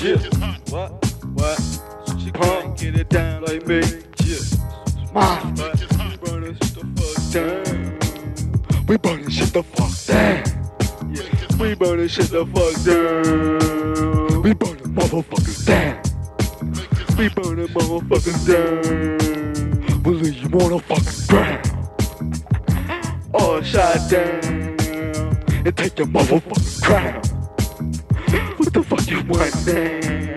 Yeah. What? What? She can't get it down like me. Yeah. My we burning shit the fuck down. We burning shit the fuck down. Yeah. We burning shit the fuck down. We burning motherfuckers down. We burning motherfuckers down. Will you wanna fucking drown? All shot down and take your motherfucking crown. What the fuck you want man?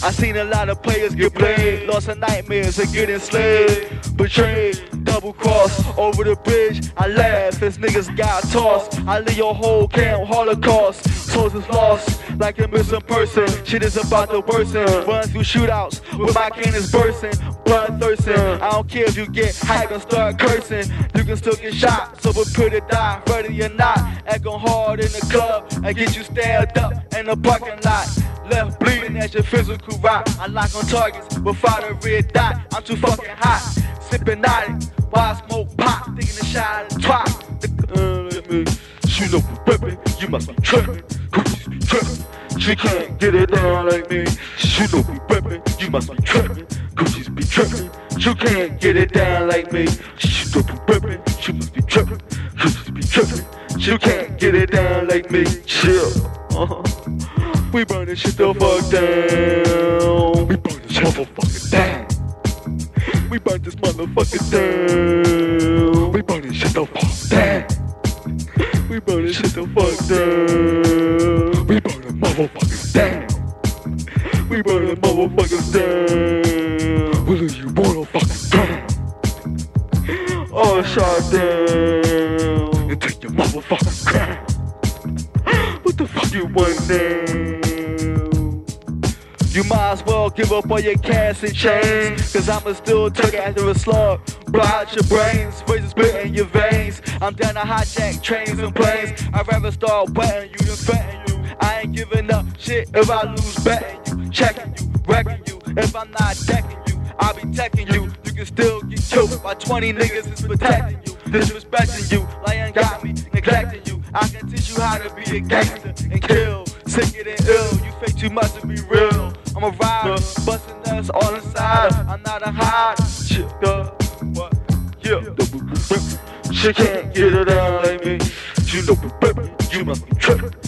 I seen a lot of players get played, lost in nightmares and get enslaved, betrayed, double crossed, over the bridge. I laugh as niggas got tossed. I leave your whole camp holocaust. Souls is lost like a missing person. Shit is about to worsen. Run through shootouts with my cannons bursting, blood thirsting. I don't care if you get hyped and start cursing. You can still get shot, so prepare to die. Ready or not, acting hard in the club and get you stabbed up in the parking lot. Left bleeding at your physical rock. I lock on targets without a red dot. I'm too fucking hot. Sipping naughty while I smoke pot. Taking the shot the twat. She know we reppin', you must be trippin'. She can't get it down like me. She know we reppin', you must be trippin'. Cookies be trippin'. She can't get it down like me. She know we reppin', she must be trippin'. Cookies be trippin'. She can't get it down like me. Chill. Uh-huh. We burn this shit the fuck down. We burn this motherfucker down. We burn this motherfucker down. We burn this shit the fuck down. We burn this shit the fuck down. We motherfuckers down. We burn the motherfuckers down. Will you wanna fucking drown? All shot down. And take your motherfucking down. What the fuck you want now? You might as well give up all your cash and chains. Cause I'ma still take after a slug. Blow out your brains, razor spit in your veins. I'm down to hijack trains and planes. I'd rather start wetting you than fetting you. Giving up shit if I lose betting you. Checking you, wrecking you. If I'm not decking you, I'll be teching you. You can still get killed by 20 niggas is protecting you. Disrespecting you, lying got me, neglecting you. I can teach you how to be a gangster and kill. Sicker than ill, you fake too much to be real. I'm a rider, busting us all inside. I'm not a hide. Shit, uh, what? Yeah. She can't get it down like me. You know reppin', you must be trippin'.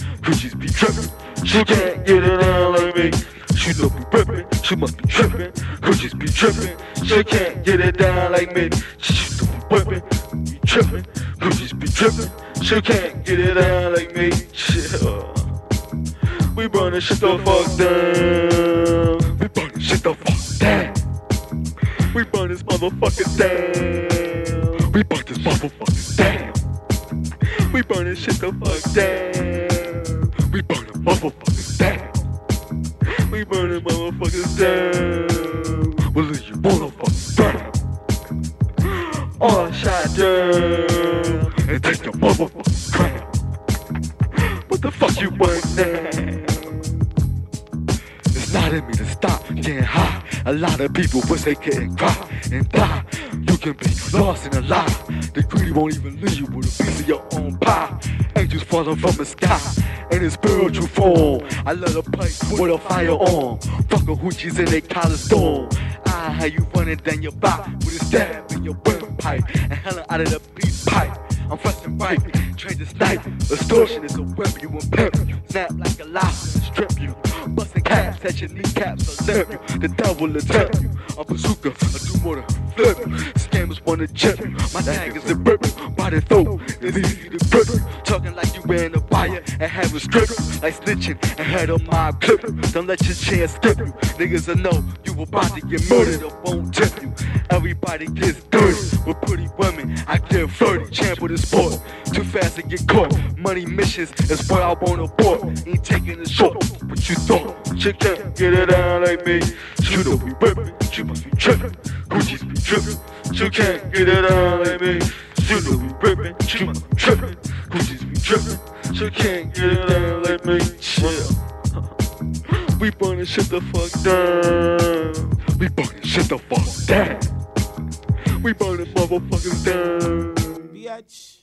She can't get it down like me. She know be reppin', she must be trippin'. just be trippin'. She can't get it down like me. She know be reppin', be trippin'. just be trippin'. She can't get it down like me. Yeah. Uh. We burn this shit the fuck down. We burn this shit the fuck down. We burn this motherfucker down. We burn this motherfucker down. We burn this shit the fuck down. Down. The motherfuckers down. Will you motherfuckers down? All shot down. And take your motherfucking crown. What the fuck you want now? It's not in me to stop getting high. A lot of people wish they couldn't cry and die. You can be lost and alive. The greedy won't even leave you with a piece of your own pie. Angels falling from the sky in a spiritual form. I let a play with a fire on. Fucking hoochies in a collar storm. I how you running down your back with a stab in your windpipe and hella out of the beat pipe. I'm and right, trained to snipe. Extortion is a weapon you will pimp. Snap like a and strip you. Busting caps at your kneecaps, I'll live you. The devil will tempt you. A bazooka, I do more than flip you. Scammers wanna chip you. My tag is a rip you. Body throw, it's easy to grip you. Talking like you ran a fire and having strip you. Like snitching and had a mob clip you. Don't let your chance skip you. Niggas I know you about to get murdered or won't tip you. Everybody gets dirty with pretty women. I get 30, champ with the sport. Too fast to get caught. Money missions is what I wanna abort. Ain't taking it short. What you thought? She can't get it down like me. You know we rippin', she must be trippin'. Gucci's be trippin'. She can't get it down like me. You know we rippin', she must be trippin'. Gucci's be trippin'. She can't get it down like me. Yeah. We burnin' shit the fuck down. We burnin' shit the fuck down. We burnin' motherfuckers down. Bitch.